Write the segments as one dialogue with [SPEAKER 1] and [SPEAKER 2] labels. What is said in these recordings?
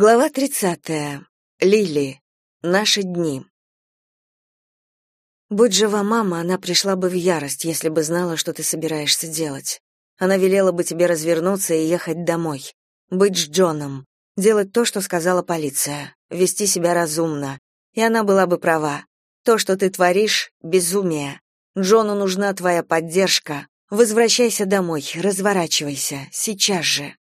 [SPEAKER 1] Глава 30. Лили. Наши дни. Будь жива мама, она пришла бы в ярость, если бы знала, что ты собираешься делать. Она велела бы тебе развернуться и ехать домой. Быть с Джоном. Делать то, что сказала полиция. Вести себя разумно. И она была бы права. То, что ты творишь — безумие. Джону нужна твоя поддержка. Возвращайся домой, разворачивайся. Сейчас же.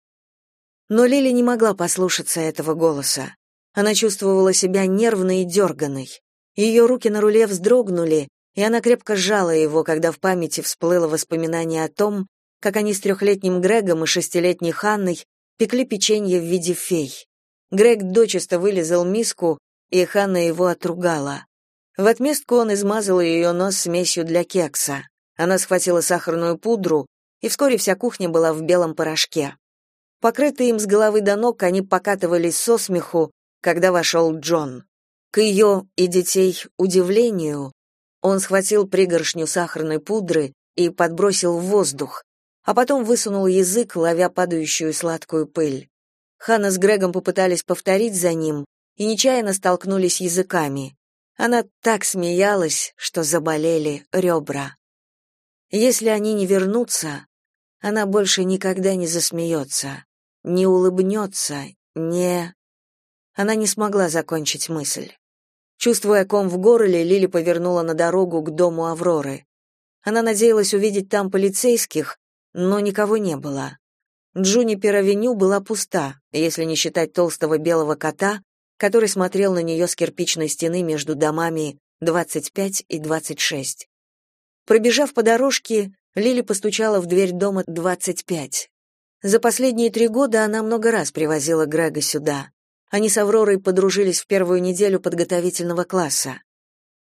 [SPEAKER 1] Но Лили не могла послушаться этого голоса. Она чувствовала себя нервной и дерганной. Ее руки на руле вздрогнули, и она крепко сжала его, когда в памяти всплыло воспоминание о том, как они с трехлетним Грегом и шестилетней Ханной пекли печенье в виде фей. Грег дочисто вылезал миску, и Ханна его отругала. В отместку он измазал ее нос смесью для кекса. Она схватила сахарную пудру, и вскоре вся кухня была в белом порошке. Покрытые им с головы до ног, они покатывались со смеху, когда вошел Джон. К ее и детей удивлению, он схватил пригоршню сахарной пудры и подбросил в воздух, а потом высунул язык, ловя падающую сладкую пыль. Ханна с Грегом попытались повторить за ним и нечаянно столкнулись языками. Она так смеялась, что заболели ребра. Если они не вернутся, она больше никогда не засмеется не улыбнется, не... Она не смогла закончить мысль. Чувствуя ком в горле, Лили повернула на дорогу к дому Авроры. Она надеялась увидеть там полицейских, но никого не было. Джунипер-авеню была пуста, если не считать толстого белого кота, который смотрел на нее с кирпичной стены между домами 25 и 26. Пробежав по дорожке, Лили постучала в дверь дома 25. За последние три года она много раз привозила Грега сюда. Они с Авророй подружились в первую неделю подготовительного класса.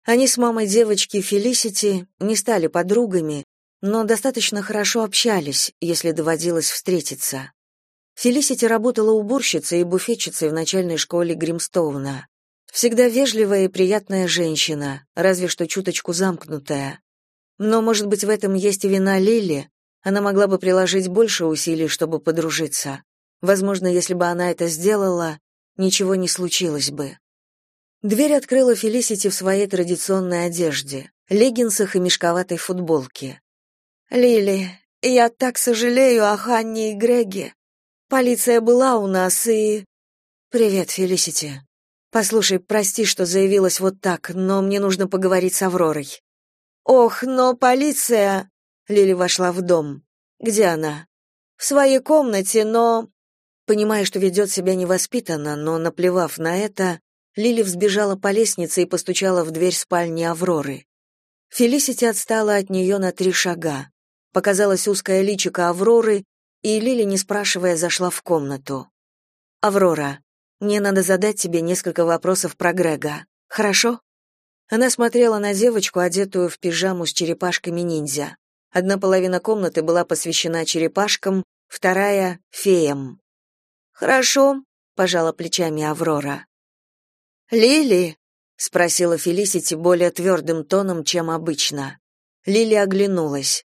[SPEAKER 1] Они с мамой девочки Фелисити не стали подругами, но достаточно хорошо общались, если доводилось встретиться. Фелисити работала уборщицей и буфетчицей в начальной школе Гримстоуна. Всегда вежливая и приятная женщина, разве что чуточку замкнутая. Но, может быть, в этом есть вина Лили, она могла бы приложить больше усилий, чтобы подружиться. Возможно, если бы она это сделала, ничего не случилось бы. Дверь открыла Фелисити в своей традиционной одежде, леггинсах и мешковатой футболке. «Лили, я так сожалею о Ханне и Греге. Полиция была у нас и...» «Привет, Фелисити. Послушай, прости, что заявилась вот так, но мне нужно поговорить с Авророй». «Ох, но полиция...» Лили вошла в дом. Где она? В своей комнате, но понимая, что ведет себя невоспитанно, но наплевав на это, Лили взбежала по лестнице и постучала в дверь спальни Авроры. Фелисити отстала от нее на три шага. Показалось узкое личико Авроры, и Лили, не спрашивая, зашла в комнату. Аврора, мне надо задать тебе несколько вопросов про Грега. Хорошо? Она смотрела на девочку, одетую в пижаму с черепашками ниндзя. Одна половина комнаты была посвящена черепашкам, вторая — феям. «Хорошо», — пожала плечами Аврора. «Лили?» — спросила Фелисити более твердым тоном, чем обычно. Лили оглянулась.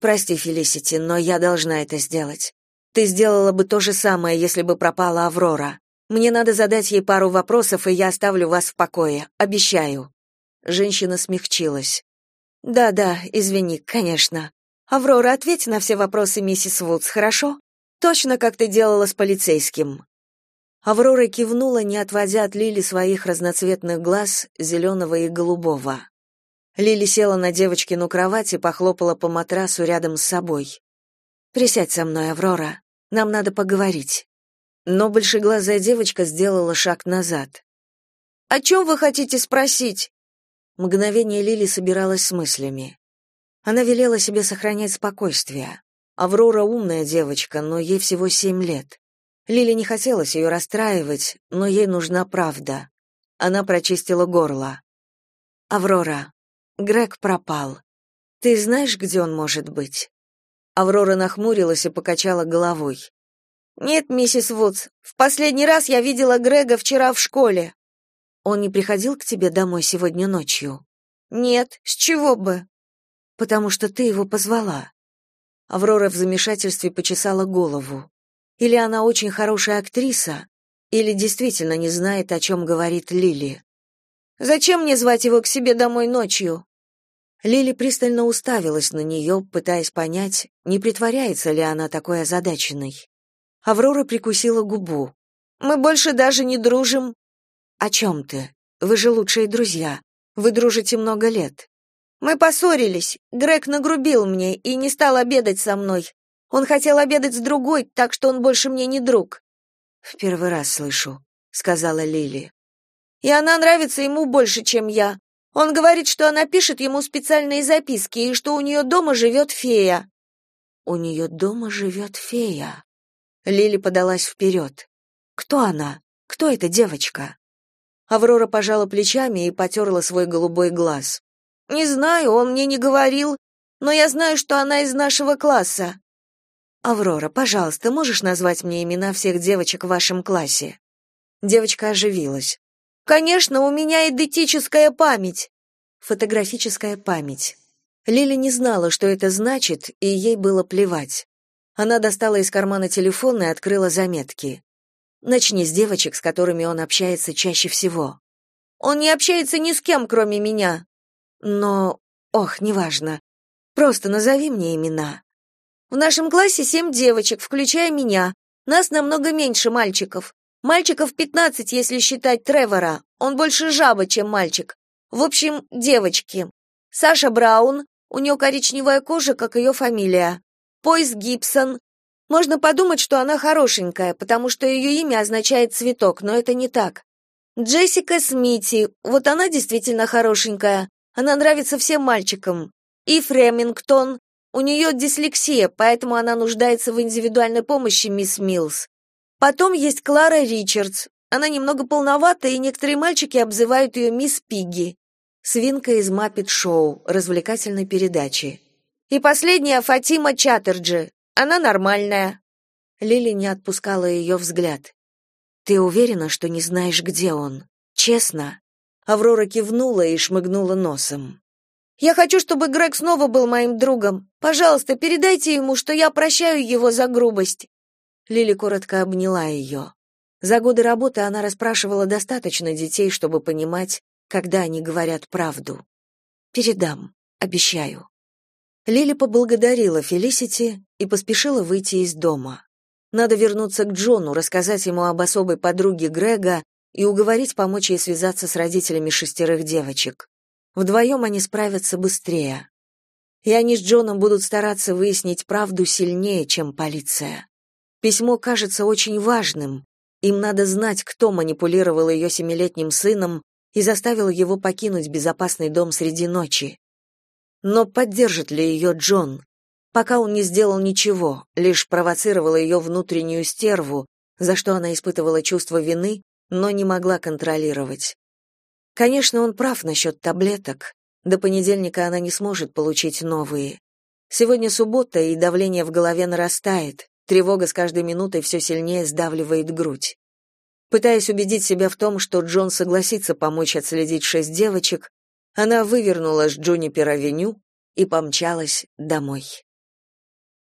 [SPEAKER 1] «Прости, Фелисити, но я должна это сделать. Ты сделала бы то же самое, если бы пропала Аврора. Мне надо задать ей пару вопросов, и я оставлю вас в покое, обещаю». Женщина смягчилась. Да-да, извини, конечно. Аврора, ответь на все вопросы миссис Вудс, хорошо? Точно как ты делала с полицейским. Аврора кивнула, не отводя от Лили своих разноцветных глаз, зеленого и голубого. Лили села на девочкину кровать и похлопала по матрасу рядом с собой. «Присядь со мной, Аврора. Нам надо поговорить». Но большеглазая девочка сделала шаг назад. «О чем вы хотите спросить?» Мгновение Лили собиралась с мыслями. Она велела себе сохранять спокойствие. Аврора умная девочка, но ей всего семь лет. Лили не хотелось ее расстраивать, но ей нужна правда. Она прочистила горло. «Аврора, Грег пропал. Ты знаешь, где он может быть?» Аврора нахмурилась и покачала головой. «Нет, миссис Вудс, в последний раз я видела Грега вчера в школе. Он не приходил к тебе домой сегодня ночью? Нет, с чего бы? Потому что ты его позвала. Аврора в замешательстве почесала голову. Или она очень хорошая актриса, Или действительно не знает, о чем говорит Лили. «Зачем мне звать его к себе домой ночью?» Лили пристально уставилась на нее, пытаясь понять, не притворяется ли она такой озадаченной. Аврора прикусила губу. «Мы больше даже не дружим». «О чем ты? Вы же лучшие друзья. Вы дружите много лет». «Мы поссорились. Грег нагрубил мне и не стал обедать со мной. Он хотел обедать с другой, так что он больше мне не друг».
[SPEAKER 2] «В первый раз слышу», — сказала Лили.
[SPEAKER 1] «И она нравится ему больше, чем я. Он говорит, что она пишет ему специальные записки и что у нее дома живет фея.
[SPEAKER 2] У нее дома живет фея. Лили подалась вперед. Кто она? Кто эта девочка?
[SPEAKER 1] Аврора пожала плечами и потерла свой голубой глаз. Не знаю, он мне не говорил, но я знаю, что она из нашего класса.
[SPEAKER 2] Аврора, пожалуйста, можешь назвать мне имена всех девочек в вашем классе?
[SPEAKER 1] Девочка оживилась. Конечно, у меня идентическая память.
[SPEAKER 2] Фотографическая память. Лили не знала, что это значит, и ей было плевать. Она достала из кармана телефон и открыла заметки. Начни с девочек, с которыми он общается чаще всего.
[SPEAKER 1] Он не общается ни с кем, кроме меня.
[SPEAKER 2] Но, ох, неважно. Просто назови мне имена.
[SPEAKER 1] В нашем классе семь девочек, включая меня. Нас намного меньше мальчиков. Мальчиков 15, если считать Тревора. Он больше жаба, чем мальчик. В общем, девочки. Саша Браун, у нее коричневая кожа, как ее фамилия. Пойс Гибсон. Можно подумать, что она хорошенькая, потому что ее имя означает цветок, но это не так. Джессика Смити, вот она действительно хорошенькая. Она нравится всем мальчикам. И Фремингтон. У нее дислексия, поэтому она нуждается в индивидуальной помощи, мисс Милс. Потом есть Клара Ричардс. Она немного полновата, и некоторые мальчики обзывают ее мисс Пигги.
[SPEAKER 2] Свинка из Маппет Шоу, развлекательной передачи.
[SPEAKER 1] И последняя Фатима Чаттерджи. Она нормальная.
[SPEAKER 2] Лили не отпускала ее взгляд. Ты уверена, что не знаешь, где он? Честно?
[SPEAKER 1] Аврора кивнула и шмыгнула носом. Я хочу, чтобы Грег снова был моим другом. Пожалуйста, передайте ему, что я прощаю его за грубость.
[SPEAKER 2] Лили коротко обняла ее. За годы работы она расспрашивала достаточно детей, чтобы понимать, когда они говорят правду. Передам, обещаю. Лили поблагодарила Фелисити и поспешила выйти из дома. Надо вернуться к Джону, рассказать ему об особой подруге Грега и уговорить помочь ей связаться с родителями шестерых девочек. Вдвоем они справятся быстрее. И они с Джоном будут стараться выяснить правду сильнее, чем полиция. Письмо кажется очень важным. Им надо знать, кто манипулировал ее семилетним сыном и заставил его покинуть безопасный дом среди ночи. Но поддержит ли ее Джон? Пока он не сделал ничего, лишь провоцировал ее внутреннюю стерву, за что она испытывала чувство вины, но не могла контролировать. Конечно, он прав насчет таблеток. До понедельника она не сможет получить новые. Сегодня суббота, и давление в голове нарастает. Тревога с каждой минутой все сильнее сдавливает грудь. Пытаясь убедить себя в том, что Джон согласится помочь отследить шесть девочек, она вывернула с Джунипер-авеню и помчалась домой.